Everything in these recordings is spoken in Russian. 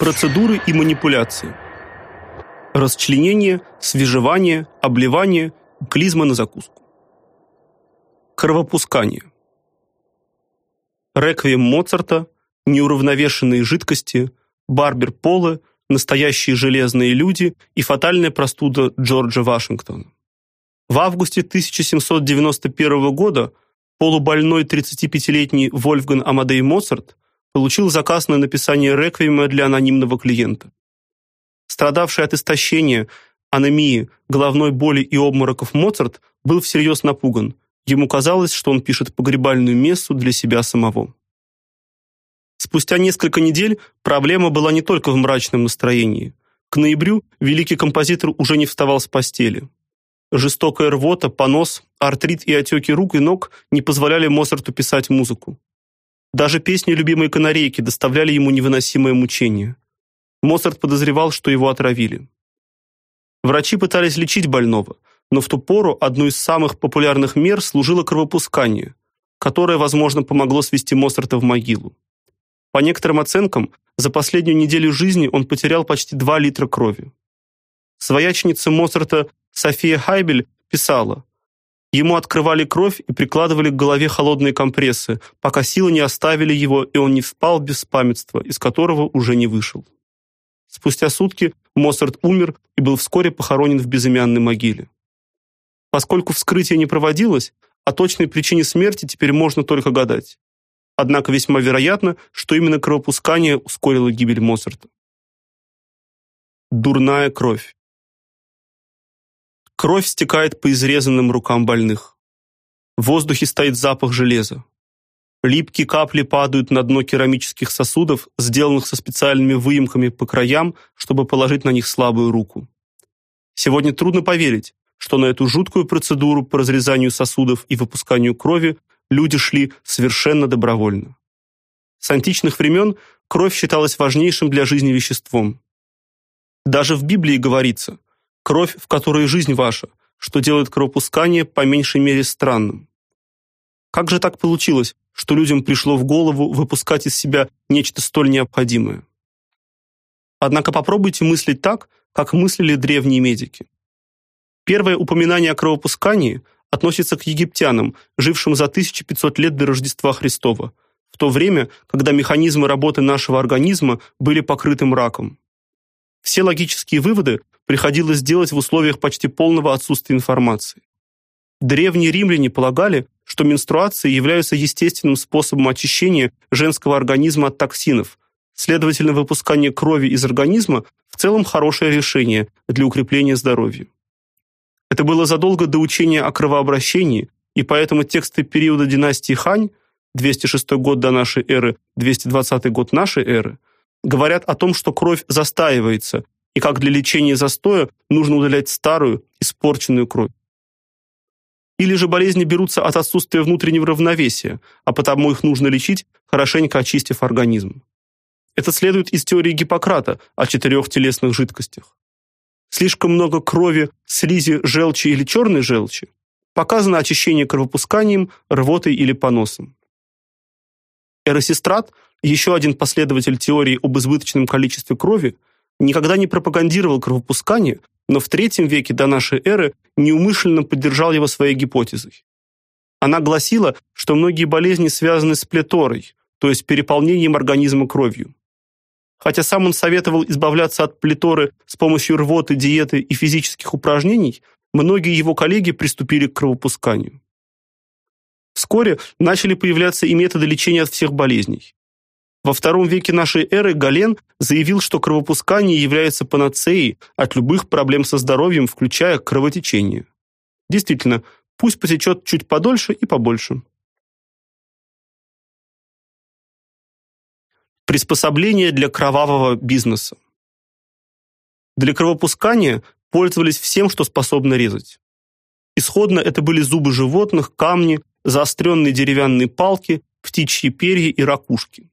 Процедуры и манипуляции. Расчленение, свежевание, обливание, клизма на закуску. Кровопускание. Реквием Моцарта, неуравновешенные жидкости, Барбер Полы, настоящие железные люди и фатальная простуда Джорджа Вашингтона. В августе 1791 года полубольной 35-летний Вольфган Амадей Моцарт получил заказ на написание реквиема для анонимного клиента. Страдавший от истощения, анемии, головной боли и обмороков Моцарт был всерьез напуган. Ему казалось, что он пишет погребальную мессу для себя самого. Спустя несколько недель проблема была не только в мрачном настроении. К ноябрю великий композитор уже не вставал с постели. Жестокая рвота, понос, артрит и отеки рук и ног не позволяли Моцарту писать музыку. Даже песни любимой канарейки доставляли ему невыносимое мучение. Моцарт подозревал, что его отравили. Врачи пытались лечить больного, но в ту пору одной из самых популярных мер служило кровопускание, которое, возможно, помогло свести Моцарта в могилу. По некоторым оценкам, за последнюю неделю жизни он потерял почти 2 литра крови. Своячница Моцарта София Хайбель писала: Ему открывали кровь и прикладывали к голове холодные компрессы, пока силы не оставили его, и он не впал в беспамятство, из которого уже не вышел. Спустя сутки Моцарт умер и был вскоре похоронен в безымянной могиле. Поскольку вскрытие не проводилось, о точной причине смерти теперь можно только гадать. Однако весьма вероятно, что именно кровопускание ускорило гибель Моцарта. Дурная кровь. Кровь стекает по изрезанным рукам больных. В воздухе стоит запах железа. Липкие капли падают на дно керамических сосудов, сделанных со специальными выемками по краям, чтобы положить на них слабую руку. Сегодня трудно поверить, что на эту жуткую процедуру по разрезанию сосудов и выпусканию крови люди шли совершенно добровольно. С античных времен кровь считалась важнейшим для жизни веществом. Даже в Библии говорится: кровь, в которой жизнь ваша, что делает кровопускание по меньшей мере странным. Как же так получилось, что людям пришло в голову выпускать из себя нечто столь необходимое? Однако попробуйте мыслить так, как мыслили древние медики. Первое упоминание о кровопускании относится к египтянам, жившим за 1500 лет до Рождества Христова, в то время, когда механизмы работы нашего организма были покрыты мраком. Все логические выводы приходилось делать в условиях почти полного отсутствия информации. Древние римляне полагали, что менструации являются естественным способом очищения женского организма от токсинов. Следовательно, выпускание крови из организма в целом хорошее решение для укрепления здоровья. Это было задолго до учения о кровообращении, и поэтому тексты периода династии Хань 206 год до нашей эры, 220 год нашей эры говорят о том, что кровь застаивается, и как для лечения застоя нужно удалять старую, испорченную кровь. Или же болезни берутся от отсутствия внутреннего равновесия, а потому их нужно лечить, хорошенько очистив организм. Это следует из теории Гиппократа о четырех телесных жидкостях слишком много крови, слизи, желчи или черной желчи, показано очищение кровопусканием, рвотой или поносом. Эросистрат, еще один последователь теории об избыточном количестве крови, никогда не пропагандировал кровопускание, но в III веке до нашей эры неумышленно поддержал его своей гипотезой. Она гласила, что многие болезни связаны с плеторой, то есть переполнением организма кровью. Хотя сам он советовал избавляться от плеторы с помощью рвоты, диеты и физических упражнений, многие его коллеги приступили к кровопусканию. Вскоре начали появляться и методы лечения от всех болезней. Во втором веке нашей эры Гален заявил, что кровопускание является панацеей от любых проблем со здоровьем, включая кровотечение. Действительно, пусть потечет чуть подольше и побольше. Приспособления для кровавого бизнеса. Для кровопускания пользовались всем, что способно резать. Исходно это были зубы животных, камни, заостренные деревянные палки, птичьи перья и ракушки.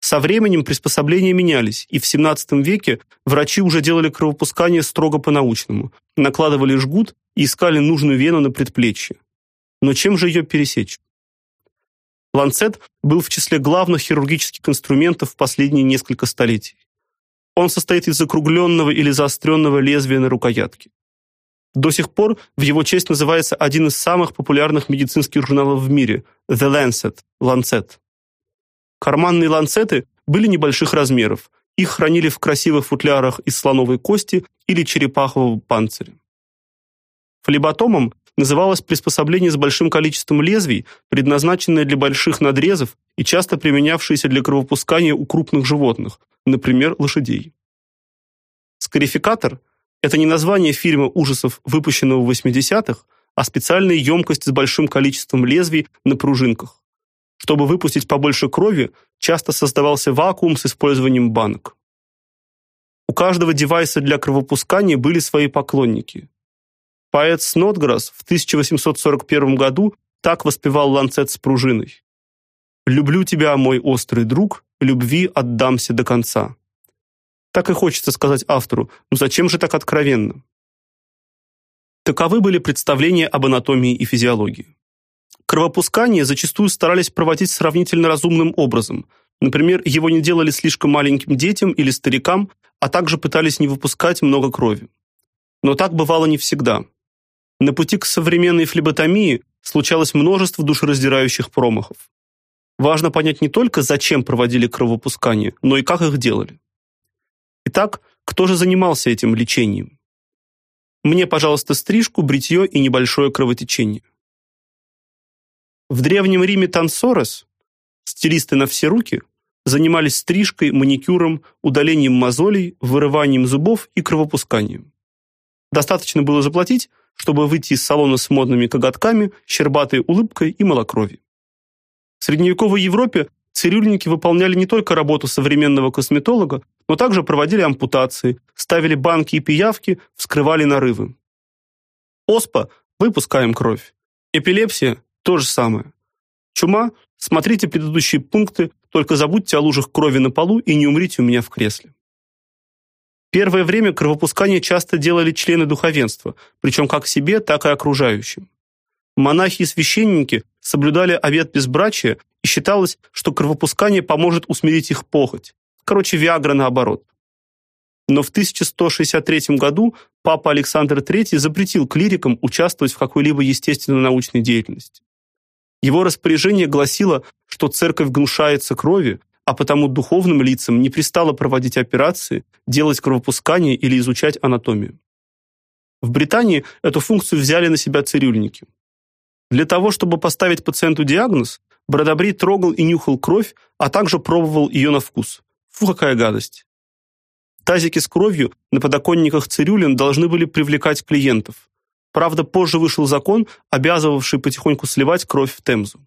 Со временем приспособления менялись, и в XVII веке врачи уже делали кровопускание строго по-научному, накладывали жгут и искали нужную вену на предплечье. Но чем же ее пересечь? Ланцет был в числе главных хирургических инструментов в последние несколько столетий. Он состоит из закругленного или заостренного лезвия на рукоятке. До сих пор в его честь называется один из самых популярных медицинских журналов в мире The Lancet, Lancet. Карманные ланцеты были небольших размеров. Их хранили в красивых футлярах из слоновой кости или черепахового панциря. Флеботомом называлось приспособление с большим количеством лезвий, предназначенное для больших надрезов и часто применявшееся для кровопускания у крупных животных, например, лошадей. Скарификатор это не название фильма ужасов, выпущенного в 80-х, а специальная емкость с большим количеством лезвий на пружинках. Чтобы выпустить побольше крови, часто создавался вакуум с использованием банок. У каждого девайса для кровопускания были свои поклонники. Поэт Снотграсс в 1841 году так воспевал ланцет с пружиной. «Люблю тебя, мой острый друг, любви отдамся до конца». Так и хочется сказать автору, ну зачем же так откровенно? Таковы были представления об анатомии и физиологии. Кровопускание зачастую старались проводить сравнительно разумным образом. Например, его не делали слишком маленьким детям или старикам, а также пытались не выпускать много крови. Но так бывало не всегда. На пути к современной флеботомии случалось множество душераздирающих промахов. Важно понять не только, зачем проводили кровопускание, но и как их делали. Итак, кто же занимался этим лечением? Мне, пожалуйста, стрижку, бритье и небольшое кровотечение. В древнем Риме тансорес, стилисты на все руки, занимались стрижкой, маникюром, удалением мозолей, вырыванием зубов и кровопусканием. Достаточно было заплатить, чтобы выйти из салона с модными коготками, щербатой улыбкой и малокровием. В средневековой Европе цирюльники выполняли не только работу современного косметолога, но также проводили ампутации, ставили банки и пиявки, вскрывали нарывы. Оспа – выпускаем кровь. Эпилепсия – то же самое. Чума – смотрите предыдущие пункты, только забудьте о лужах крови на полу и не умрите у меня в кресле. Первое время кровопускание часто делали члены духовенства, причем как себе, так и окружающим. Монахи и священники соблюдали обет безбрачия, и считалось, что кровопускание поможет усмирить их похоть. Короче, Виагра наоборот. Но в 1163 году папа Александр III запретил клирикам участвовать в какой-либо естественно-научной деятельности. Его распоряжение гласило, что церковь гнушается крови, а потому духовным лицам не пристало проводить операции, делать кровопускание или изучать анатомию. В Британии эту функцию взяли на себя цирюльники. Для того, чтобы поставить пациенту диагноз, Бродобрей трогал и нюхал кровь, а также пробовал ее на вкус. Фу, какая гадость. Тазики с кровью на подоконниках цирюлин должны были привлекать клиентов. Правда, позже вышел закон, обязывавший потихоньку сливать кровь в Темзу.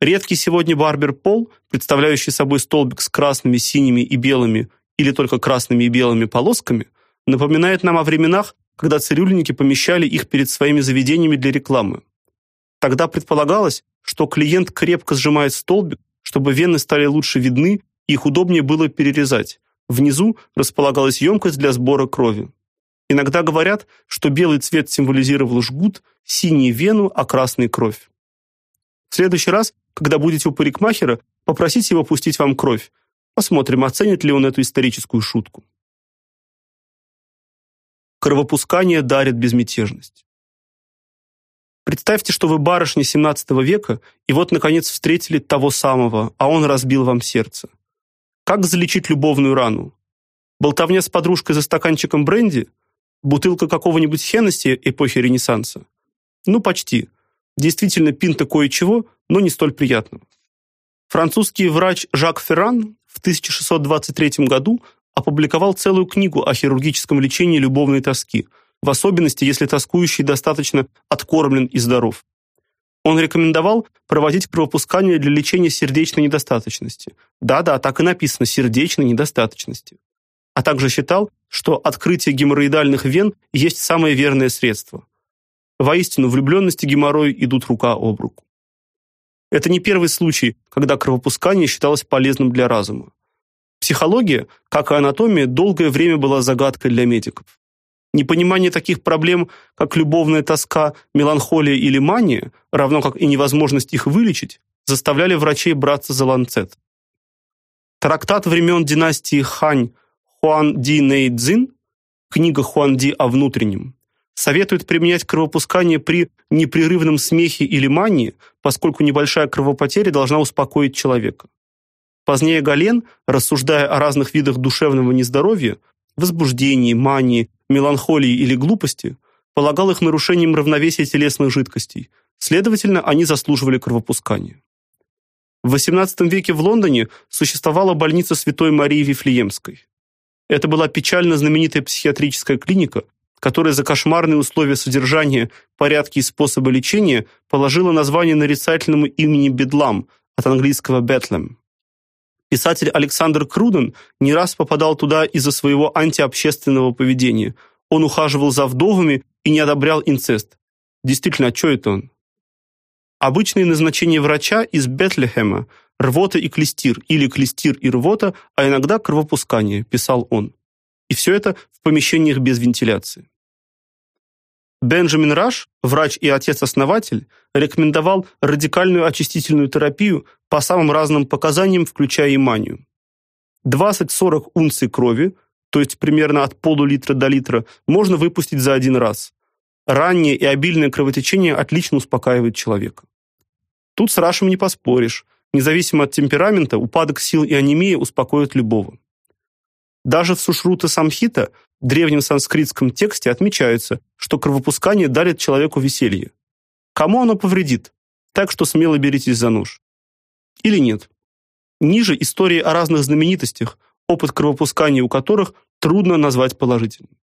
Редкий сегодня барбер-пол, представляющий собой столбик с красными, синими и белыми или только красными и белыми полосками, напоминает нам о временах, когда цирюльники помещали их перед своими заведениями для рекламы. Тогда предполагалось, что клиент крепко сжимает столбик, чтобы вены стали лучше видны их удобнее было перерезать. Внизу располагалась емкость для сбора крови. Иногда говорят, что белый цвет символизировал жгут, синий вену, а красный кровь. В следующий раз, когда будете у парикмахера, попросите его пустить вам кровь. Посмотрим, оценит ли он эту историческую шутку. Кровопускание дарит безмятежность. Представьте, что вы барышня XVII века, и вот наконец встретили того самого, а он разбил вам сердце. Как залечить любовную рану? Болтовня с подружкой за стаканчиком бренди? Бутылка какого-нибудь Хеннесси эпохи Ренессанса? Ну, почти. Действительно, пинта кое-чего, но не столь приятного. Французский врач Жак Ферран в 1623 году опубликовал целую книгу о хирургическом лечении любовной тоски, в особенности, если тоскующий достаточно откормлен и здоров. Он рекомендовал проводить кровопускание для лечения сердечной недостаточности. Да-да, так и написано сердечной недостаточности. А также считал, что открытие геморроидальных вен есть самое верное средство. Воистину, влюбленность и геморрой идут рука об руку. Это не первый случай, когда кровопускание считалось полезным для разума. Психология, как и анатомия, долгое время была загадкой для медиков. Непонимание таких проблем, как любовная тоска, меланхолия или мания, равно как и невозможность их вылечить, заставляли врачей браться за ланцет. Трактат времен династии Хань Хуан Ди Нэйцзин, книга Хуан Ди о внутреннем, советует применять кровопускание при непрерывном смехе или мании, поскольку небольшая кровопотеря должна успокоить человека. Позднее Гален, рассуждая о разных видах душевного нездоровья, возбуждении, мании, меланхолии или глупости, полагал их нарушением равновесия телесных жидкостей. Следовательно, они заслуживали кровопускания. В XVIII веке в Лондоне существовала больница Святой Марии Вифлеемской. Это была печально знаменитая психиатрическая клиника, которая за кошмарные условия содержания, порядки и способы лечения положила название нарицательному имени Бедлам от английского Бетлем. Писатель Александр Круден не раз попадал туда из-за своего антиобщественного поведения. Он ухаживал за вдовами и не одобрял инцест. Действительно, а что это он? Обычное назначение врача из Бетлехема – рвота и клестир, или клестир и рвота, а иногда кровопускание, писал он. И все это в помещениях без вентиляции. Бенджамин Раш, врач и отец-основатель, рекомендовал радикальную очистительную терапию по самым разным показаниям, включая и манию. 20-40 унций крови, то есть примерно от полулитра до литра, можно выпустить за один раз. Раннее и обильное кровотечение отлично успокаивает человека. Тут с Рашем не поспоришь. Независимо от темперамента, упадок сил и анемия успокоят любого. Даже в Сушрута Самхита, древнем санскритском тексте, отмечается, что кровопускание дарит человеку веселье. Кому оно повредит? Так что смело беритесь за нож. Или нет? Ниже истории о разных знаменитостях, опыт кровопускания у которых трудно назвать положительным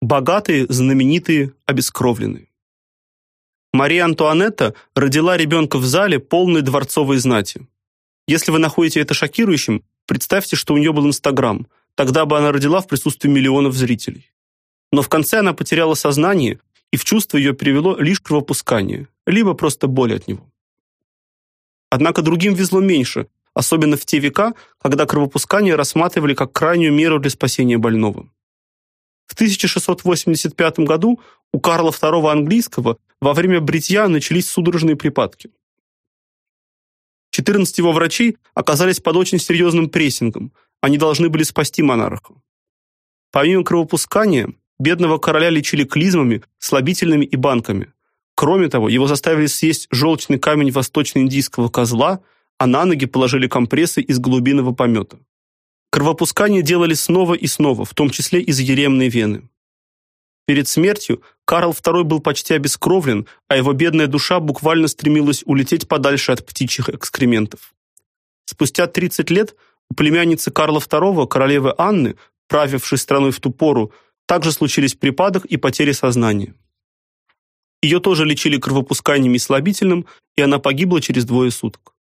богатые, знаменитые, обескровленные. Мария Антуанетта родила ребенка в зале полной дворцовой знати. Если вы находите это шокирующим, представьте, что у нее был Инстаграм. Тогда бы она родила в присутствии миллионов зрителей. Но в конце она потеряла сознание, и в чувство ее привело лишь кровопускание, либо просто боль от него. Однако другим везло меньше, особенно в те века, когда кровопускание рассматривали как крайнюю меру для спасения больного. В 1685 году у Карла II английского во время бритья начались судорожные припадки. 14 его врачей оказались под очень серьезным прессингом. Они должны были спасти монарха. Помимо кровопускания, бедного короля лечили клизмами, слабительными и банками. Кроме того, его заставили съесть желчный камень восточно-индийского козла, а на ноги положили компрессы из голубиного помета. Кровопускание делали снова и снова, в том числе из еремной вены. Перед смертью Карл II был почти обескровлен, а его бедная душа буквально стремилась улететь подальше от птичьих экскрементов. Спустя 30 лет у племянницы Карла II, королевы Анны, правившей страной в ту пору, также случились припадок и потери сознания. Ее тоже лечили кровопусканием и слабительным, и она погибла через двое суток.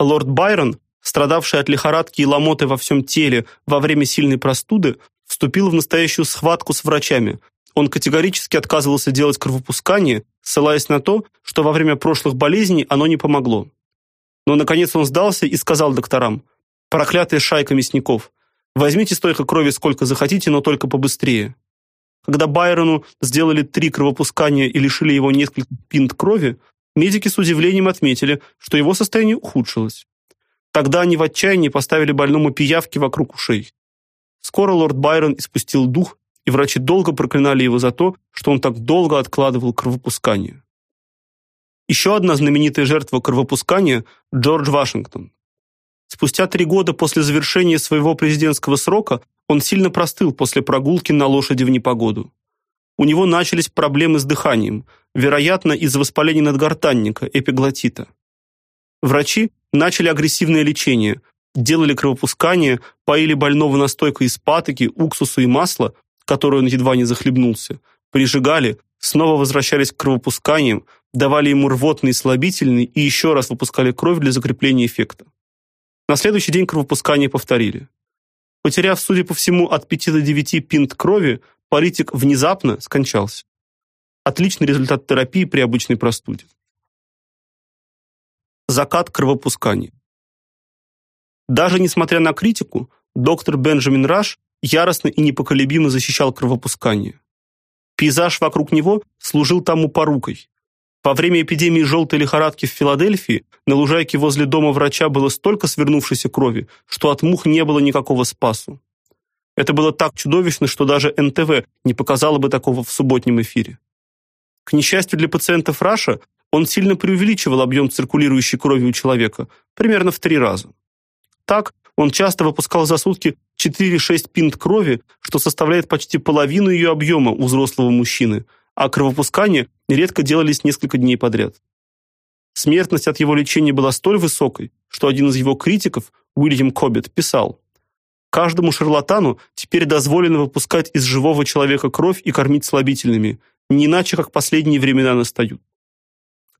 Лорд Байрон, страдавший от лихорадки и ломоты во всем теле во время сильной простуды, вступил в настоящую схватку с врачами. Он категорически отказывался делать кровопускание, ссылаясь на то, что во время прошлых болезней оно не помогло. Но наконец он сдался и сказал докторам: "Проклятая шайка мясников, возьмите столько крови сколько захотите, но только побыстрее". Когда Байрону сделали три кровопускания и лишили его нескольких пинт крови, медики с удивлением отметили, что его состояние ухудшилось. Тогда они в отчаянии поставили больному пиявки вокруг ушей. Скоро лорд Байрон испустил дух, и врачи долго проклинали его за то, что он так долго откладывал кровопускание. Еще одна знаменитая жертва кровопускания Джордж Вашингтон. Спустя три года после завершения своего президентского срока он сильно простыл после прогулки на лошади в непогоду. У него начались проблемы с дыханием, вероятно, из-за воспаления надгортанника, эпиглотита. Врачи начали агрессивное лечение, делали кровопускание, поили больного настойкой из патоки, уксуса и масла, которой он едва не захлебнулся, прижигали, снова возвращались к кровопусканиям, давали ему рвотный и слабительный и еще раз выпускали кровь для закрепления эффекта. На следующий день кровопускание повторили. Потеряв, судя по всему, от 5 до 9 пинт крови, политик внезапно скончался. Отличный результат терапии при обычной простуде закат кровопускания. Даже несмотря на критику, доктор Бенджамин Раш яростно и непоколебимо защищал кровопускание. Пейзаж вокруг него служил тому порукой. Во время эпидемии желтой лихорадки в Филадельфии на лужайке возле дома врача было столько свернувшейся крови, что от мух не было никакого спасу. Это было так чудовищно, что даже НТВ не показало бы такого в субботнем эфире. К несчастью для пациентов Раша, он сильно преувеличивал объем циркулирующей крови у человека, примерно в три раза. Так, он часто выпускал за сутки 4-6 пинт крови, что составляет почти половину ее объема у взрослого мужчины, а кровопускания нередко делались несколько дней подряд. Смертность от его лечения была столь высокой, что один из его критиков, Уильям Коббет, писал: Каждому шарлатану теперь дозволено выпускать из живого человека кровь и кормить слабительными, не иначе как последние времена настают.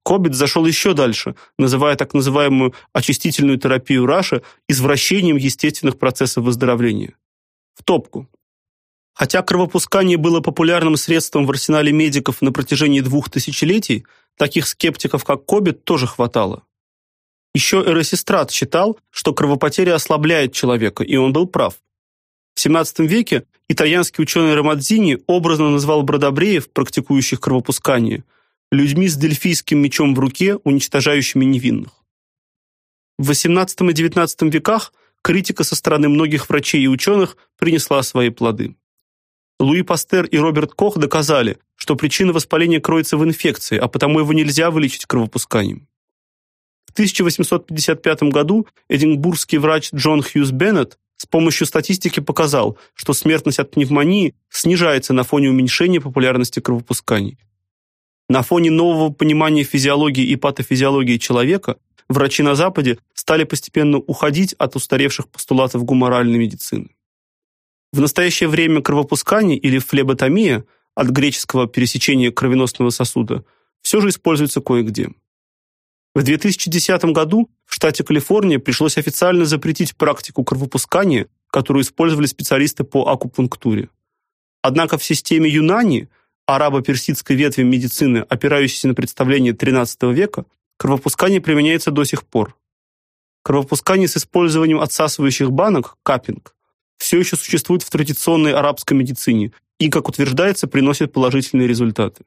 Коббет зашел еще дальше, называя так называемую очистительную терапию Раша извращением естественных процессов выздоровления. В топку. Хотя кровопускание было популярным средством в арсенале медиков на протяжении двух тысячелетий, таких скептиков, как Коббет, тоже хватало. Еще Эросистрат считал, что кровопотеря ослабляет человека, и он был прав. В XVII веке итальянский ученый Ромадзини образно назвал бродобреев, практикующих кровопускание, людьми с дельфийским мечом в руке, уничтожающими невинных. В XVIII и XIX веках критика со стороны многих врачей и ученых принесла свои плоды. Луи Пастер и Роберт Кох доказали, что причина воспаления кроется в инфекции, а потому его нельзя вылечить кровопусканием. В 1855 году эдинбургский врач Джон Хьюз Беннет с помощью статистики показал, что смертность от пневмонии снижается на фоне уменьшения популярности кровопусканий. На фоне нового понимания физиологии и патофизиологии человека врачи на Западе стали постепенно уходить от устаревших постулатов гуморальной медицины. В настоящее время кровопускание или флеботомия от греческого пересечения кровеносного сосуда все же используется кое-где. В 2010 году в штате Калифорния пришлось официально запретить практику кровопускания, которую использовали специалисты по акупунктуре. Однако в системе Юнани арабо-персидской ветви медицины, опирающейся на представления XIII века, кровопускание применяется до сих пор. Кровопускание с использованием отсасывающих банок, капинг, все еще существует в традиционной арабской медицине и, как утверждается, приносит положительные результаты.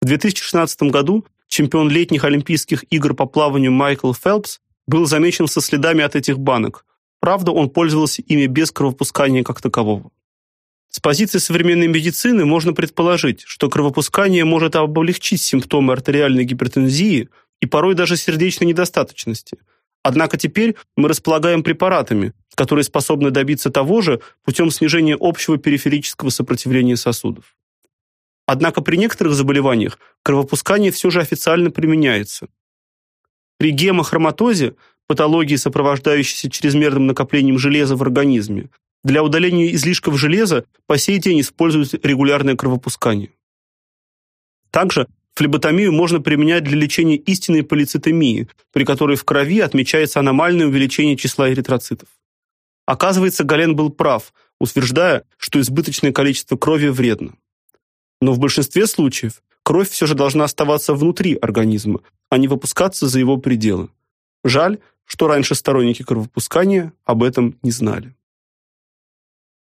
В 2016 году чемпион летних Олимпийских игр по плаванию Майкл Фелпс был замечен со следами от этих банок. Правда, он пользовался ими без кровопускания как такового. С позиции современной медицины можно предположить, что кровопускание может облегчить симптомы артериальной гипертензии и порой даже сердечной недостаточности. Однако теперь мы располагаем препаратами, которые способны добиться того же путем снижения общего периферического сопротивления сосудов. Однако при некоторых заболеваниях кровопускание все же официально применяется. При гемохроматозе, патологии, сопровождающейся чрезмерным накоплением железа в организме, для удаления излишков железа по сей день используют регулярное кровопускание. Также флеботомию можно применять для лечения истинной полицитемии, при которой в крови отмечается аномальное увеличение числа эритроцитов. Оказывается, Гален был прав, утверждая, что избыточное количество крови вредно. Но в большинстве случаев кровь все же должна оставаться внутри организма, а не выпускаться за его пределы. Жаль, что раньше сторонники кровопускания об этом не знали.